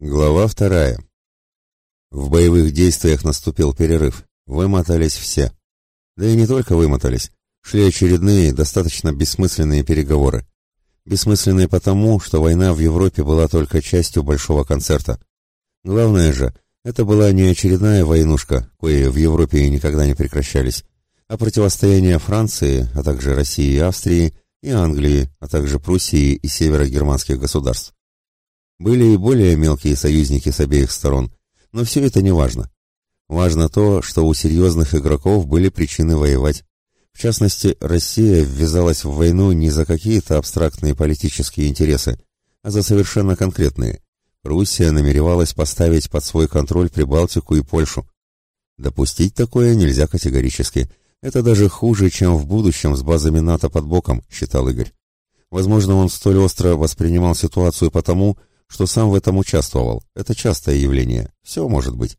Глава вторая. В боевых действиях наступил перерыв. Вымотались все. Да и не только вымотались. Шли очередные, достаточно бессмысленные переговоры. Бессмысленные потому, что война в Европе была только частью большого концерта. Главное же, это была не очередная войнушка, кои в Европе никогда не прекращались, а противостояние Франции, а также России и Австрии, и Англии, а также Пруссии и северогерманских государств. Были и более мелкие союзники с обеих сторон, но все это не важно. Важно то, что у серьезных игроков были причины воевать. В частности, Россия ввязалась в войну не за какие-то абстрактные политические интересы, а за совершенно конкретные. Пруссия намеревалась поставить под свой контроль Прибалтику и Польшу. Допустить такое нельзя категорически. Это даже хуже, чем в будущем с базами НАТО под боком, считал Игорь. Возможно, он столь остро воспринимал ситуацию потому, что сам в этом участвовал. Это частое явление. Все может быть.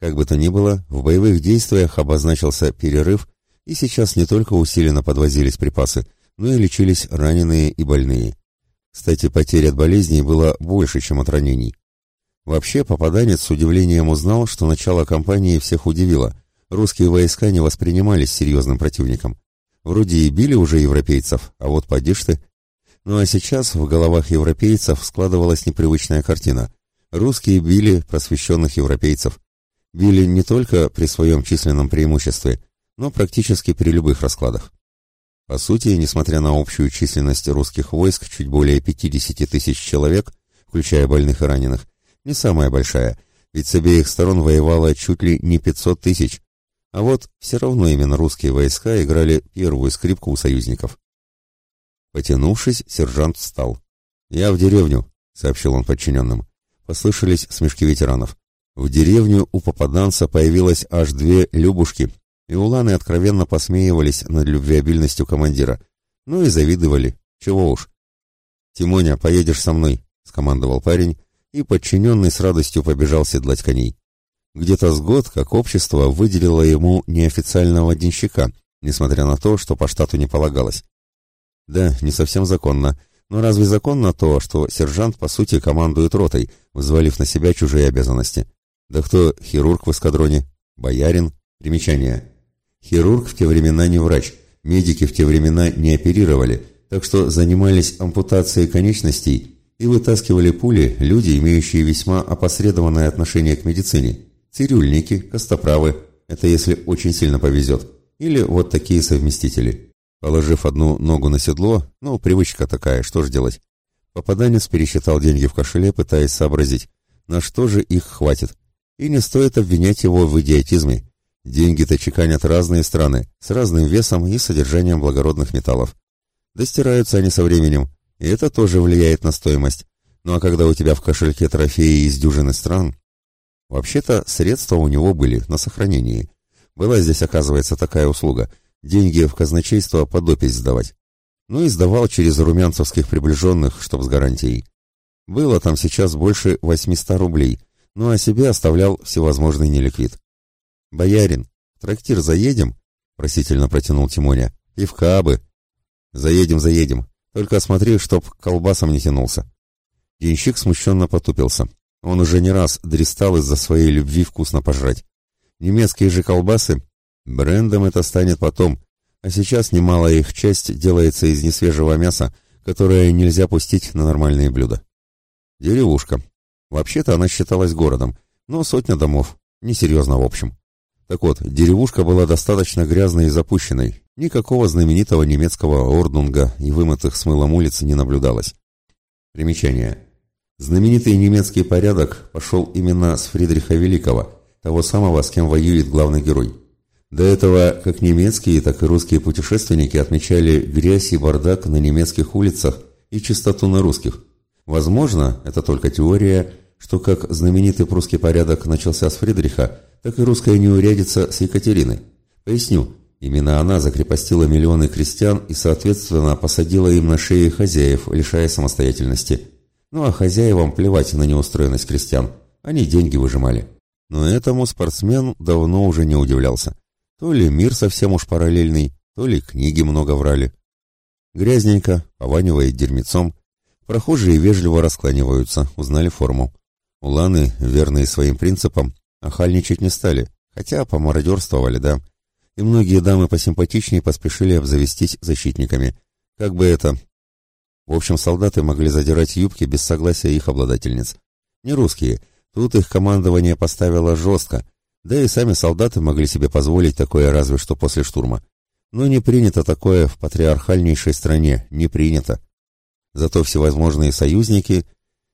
Как бы то ни было, в боевых действиях обозначился перерыв, и сейчас не только усиленно подвозились припасы, но и лечились раненые и больные. Кстати, потерь от болезней было больше, чем от ранений. Вообще, попаданец с удивлением узнал, что начало кампании всех удивило. Русские войска не воспринимались серьезным противником. Вроде и били уже европейцев, а вот поди ты, ну а сейчас в головах европейцев складывалась непривычная картина. Русские били просвещенных европейцев. Били не только при своем численном преимуществе, но практически при любых раскладах. По сути, несмотря на общую численность русских войск, чуть более 50 тысяч человек, включая больных и раненых, не самая большая, ведь с обеих сторон воевало чуть ли не 500 тысяч. А вот все равно именно русские войска играли первую скрипку у союзников. Потянувшись, сержант встал. «Я в деревню», — сообщил он подчиненным. Послышались смешки ветеранов. В деревню у попаданца появилось аж две Любушки, и уланы откровенно посмеивались над любвеобильностью командира. Ну и завидовали. Чего уж. «Тимоня, поедешь со мной», — скомандовал парень, и подчиненный с радостью побежал седлать коней. Где-то с год, как общество, выделило ему неофициального денщика, несмотря на то, что по штату не полагалось. Да, не совсем законно. Но разве законно то, что сержант, по сути, командует ротой, взвалив на себя чужие обязанности? Да кто хирург в эскадроне? Боярин? Примечание. Хирург в те времена не врач, медики в те времена не оперировали, так что занимались ампутацией конечностей и вытаскивали пули люди, имеющие весьма опосредованное отношение к медицине. Цирюльники, костоправы, это если очень сильно повезет, или вот такие совместители. Положив одну ногу на седло, ну, привычка такая, что ж делать? Попаданец пересчитал деньги в кошеле, пытаясь сообразить, на что же их хватит. И не стоит обвинять его в идиотизме. Деньги-то чеканят разные страны, с разным весом и содержанием благородных металлов. Достираются они со временем, и это тоже влияет на стоимость. Ну а когда у тебя в кошельке трофеи из дюжины стран... Вообще-то средства у него были на сохранении. Была здесь, оказывается, такая услуга — деньги в казначейство под опись сдавать. Ну и сдавал через румянцевских приближенных, чтоб с гарантией. Было там сейчас больше 800 рублей, ну а себе оставлял всевозможный неликвид. «Боярин, в трактир заедем?» — просительно протянул Тимоня. «Пивка бы». «Заедем, заедем. Только смотри, чтоб колбасом не тянулся». Денщик смущенно потупился. Он уже не раз дристал из-за своей любви вкусно пожрать. Немецкие же колбасы Брендом это станет потом, а сейчас немалая их часть делается из несвежего мяса, которое нельзя пустить на нормальные блюда. Деревушка. Вообще-то она считалась городом, но сотня домов. Несерьезно в общем. Так вот, деревушка была достаточно грязной и запущенной. Никакого знаменитого немецкого орднунга и вымытых с мылом улиц не наблюдалось. Примечание. Знаменитый немецкий порядок пошел именно с Фридриха Великого, того самого, с кем воюет главный герой. До этого как немецкие, так и русские путешественники отмечали грязь и бардак на немецких улицах и чистоту на русских. Возможно, это только теория, что как знаменитый прусский порядок начался с Фридриха, так и русская неурядица с Екатерины. Поясню, именно она закрепостила миллионы крестьян и, соответственно, посадила им на шеи хозяев, лишая самостоятельности. Ну а хозяевам плевать на неустроенность крестьян, они деньги выжимали. Но этому спортсмен давно уже не удивлялся. То ли мир совсем уж параллельный, то ли книги много врали. Грязненько, пованивает дерьмецом. Прохожие вежливо раскланиваются, узнали форму. Уланы, верные своим принципам, охальничать не стали, хотя помародерствовали, да. И многие дамы посимпатичнее поспешили обзавестись защитниками. Как бы это... В общем, солдаты могли задирать юбки без согласия их обладательниц. Не русские. Тут их командование поставило жестко, да и сами солдаты могли себе позволить такое разве что после штурма. Но не принято такое в патриархальнейшей стране, не принято. Зато всевозможные союзники,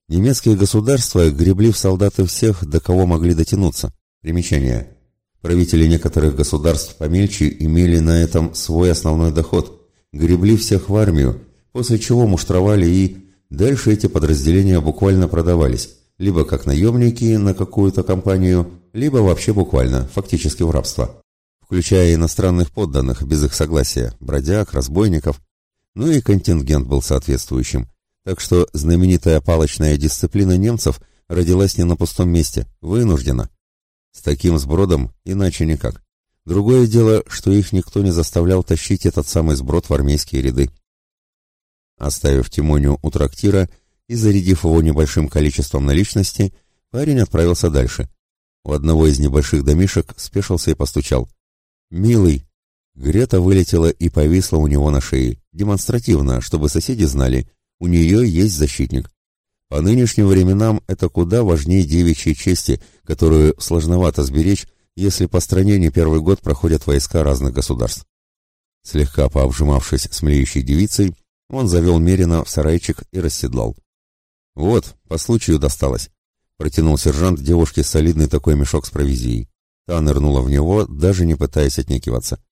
немецкие государства гребли в солдаты всех, до кого могли дотянуться. Примечание. Правители некоторых государств помельче имели на этом свой основной доход, гребли всех в армию, после чего муштровали и... Дальше эти подразделения буквально продавались, либо как наемники на какую-то компанию, либо вообще буквально, фактически в рабство, включая иностранных подданных без их согласия, бродяг, разбойников, ну и контингент был соответствующим. Так что знаменитая палочная дисциплина немцев родилась не на пустом месте, вынуждена. С таким сбродом иначе никак. Другое дело, что их никто не заставлял тащить этот самый сброд в армейские ряды. Оставив Тимоню у трактира и зарядив его небольшим количеством наличности, парень отправился дальше. У одного из небольших домишек спешился и постучал. «Милый!» Грета вылетела и повисла у него на шее, демонстративно, чтобы соседи знали, у нее есть защитник. По нынешним временам это куда важнее девичьей чести, которую сложновато сберечь, если по стране не первый год проходят войска разных государств. Слегка пообжимавшись с млеющей девицей, он завел Мерина в сарайчик и расседлал. «Вот, по случаю досталось», — протянул сержант девушке солидный такой мешок с провизией. Та нырнула в него, даже не пытаясь отнекиваться.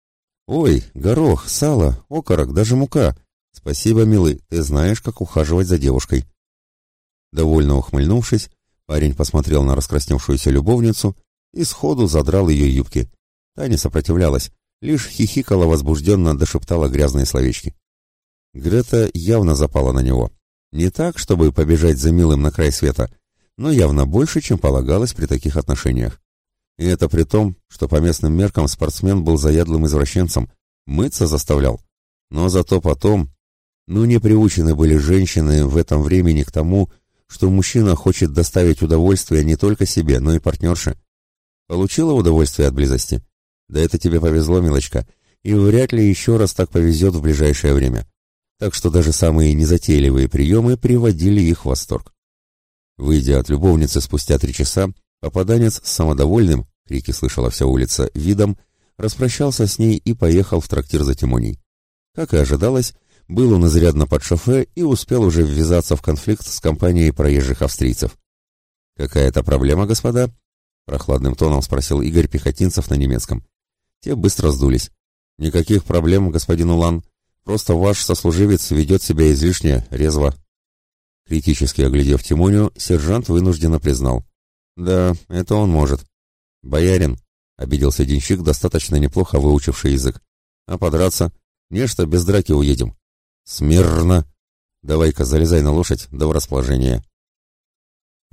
«Ой, горох, сало, окорок, даже мука. Спасибо, милый, ты знаешь, как ухаживать за девушкой». Довольно ухмыльнувшись, парень посмотрел на раскрасневшуюся любовницу и сходу задрал ее юбки. Та не сопротивлялась, лишь хихикала возбужденно, дошептала грязные словечки. Грета явно запала на него. Не так, чтобы побежать за милым на край света, но явно больше, чем полагалось при таких отношениях. И это при том, что по местным меркам спортсмен был заядлым извращенцем, мыться заставлял. Но зато потом... Ну, не приучены были женщины в этом времени к тому, что мужчина хочет доставить удовольствие не только себе, но и партнерше. Получила удовольствие от близости? Да это тебе повезло, милочка, и вряд ли еще раз так повезет в ближайшее время. Так что даже самые незатейливые приемы приводили их в восторг. Выйдя от любовницы спустя три часа, Попаданец с самодовольным, крики слышала вся улица, видом, распрощался с ней и поехал в трактир за Тимоней. Как и ожидалось, был он изрядно под шофе и успел уже ввязаться в конфликт с компанией проезжих австрийцев. «Какая-то проблема, господа?» — прохладным тоном спросил Игорь Пехотинцев на немецком. Те быстро сдулись. «Никаких проблем, господин Улан. Просто ваш сослуживец ведет себя излишне резво». Критически оглядев Тимоню, сержант вынужденно признал. Да, это он может. Боярин, обиделся денщик, достаточно неплохо выучивший язык. А подраться? Нечто без драки уедем. Смирно. Давай-ка залезай на лошадь, да в расположение.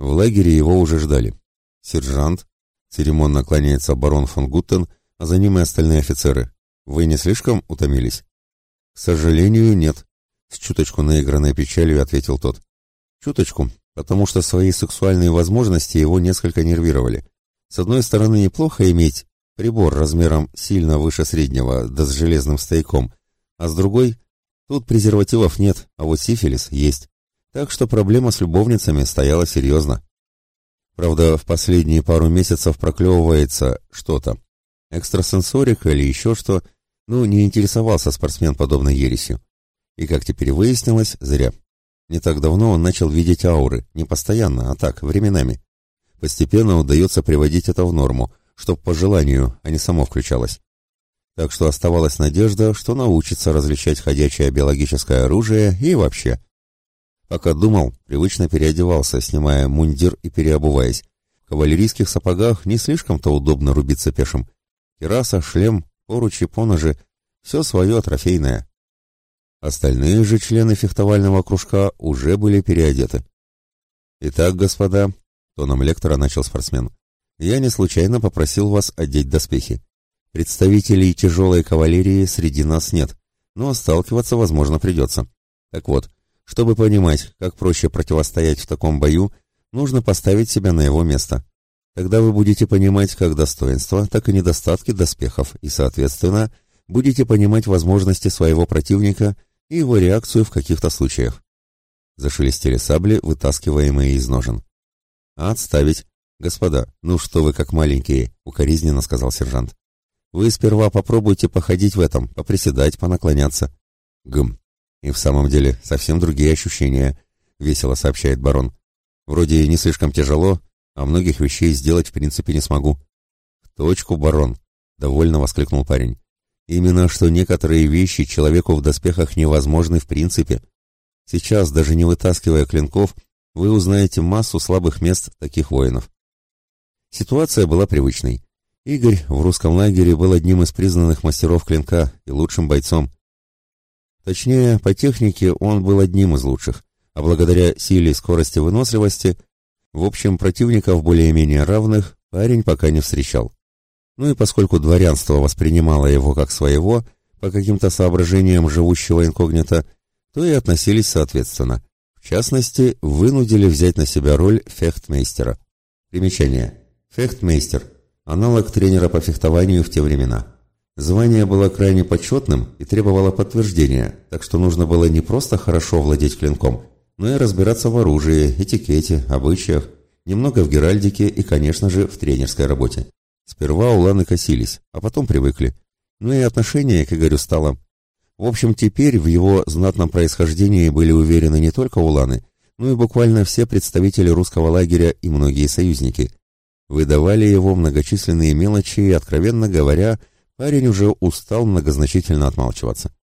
В лагере его уже ждали. Сержант, церемонно кланяется барон фон Гуттен, а за ним и остальные офицеры. Вы не слишком утомились? К сожалению, нет. С чуточку наигранной печалью ответил тот. Чуточку, потому что свои сексуальные возможности его несколько нервировали. С одной стороны, неплохо иметь прибор размером сильно выше среднего, да с железным стояком, а с другой, тут презервативов нет, а вот сифилис есть. Так что проблема с любовницами стояла серьезно. Правда, в последние пару месяцев проклевывается что-то. Экстрасенсорика или еще что, ну, не интересовался спортсмен подобной ересью. И, как теперь выяснилось, зря. Не так давно он начал видеть ауры, не постоянно, а так, временами. Постепенно удается приводить это в норму, чтоб по желанию, а не само включалось. Так что оставалась надежда, что научится различать ходячее биологическое оружие и вообще. Пока думал, привычно переодевался, снимая мундир и переобуваясь. В кавалерийских сапогах не слишком-то удобно рубиться пешим. Кераса, шлем, поручи, поножи — все свое трофейное. Остальные же члены фехтовального кружка уже были переодеты. «Итак, господа», — тоном лектора начал спортсмен, — «я не случайно попросил вас одеть доспехи. Представителей тяжелой кавалерии среди нас нет, но сталкиваться, возможно, придется. Так вот, чтобы понимать, как проще противостоять в таком бою, нужно поставить себя на его место. Тогда вы будете понимать как достоинства, так и недостатки доспехов и, соответственно, будете понимать возможности своего противника и его реакцию в каких-то случаях. Зашелестели сабли, вытаскиваемые из ножен. «Отставить! Господа, ну что вы как маленькие!» — укоризненно сказал сержант. «Вы сперва попробуйте походить в этом, поприседать, понаклоняться». «Гм! И в самом деле совсем другие ощущения», — весело сообщает барон. «Вроде не слишком тяжело, а многих вещей сделать в принципе не смогу». «В точку, барон!» — довольно воскликнул парень. «Именно что некоторые вещи человеку в доспехах невозможны в принципе». Сейчас, даже не вытаскивая клинков, вы узнаете массу слабых мест таких воинов. Ситуация была привычной. Игорь в русском лагере был одним из признанных мастеров клинка и лучшим бойцом. Точнее, по технике он был одним из лучших, а благодаря силе, скорости, выносливости, в общем, противников более-менее равных парень пока не встречал. Ну и поскольку дворянство воспринимало его как своего, по каким-то соображениям живущего инкогнито, то и относились соответственно. В частности, вынудили взять на себя роль фехтмейстера. Примечание. Фехтмейстер – аналог тренера по фехтованию в те времена. Звание было крайне почетным и требовало подтверждения, так что нужно было не просто хорошо владеть клинком, но и разбираться в оружии, этикете, обычаях, немного в геральдике и, конечно же, в тренерской работе. Сперва уланы косились, а потом привыкли. Ну и отношение к Игорю стало в общем, теперь в его знатном происхождении были уверены не только уланы, но и буквально все представители русского лагеря и многие союзники. Выдавали его многочисленные мелочи и, откровенно говоря, парень уже устал многозначительно отмалчиваться.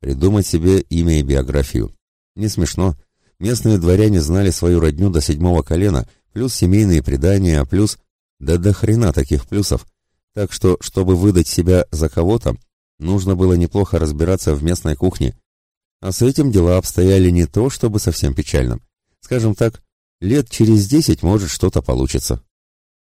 Придумать себе имя и биографию. Не смешно. Местные дворяне знали свою родню до седьмого колена, плюс семейные предания, плюс... Да до хрена таких плюсов. Так что, чтобы выдать себя за кого-то, Нужно было неплохо разбираться в местной кухне. А с этим дела обстояли не то, чтобы совсем печально. Скажем так, лет через десять может что-то получится.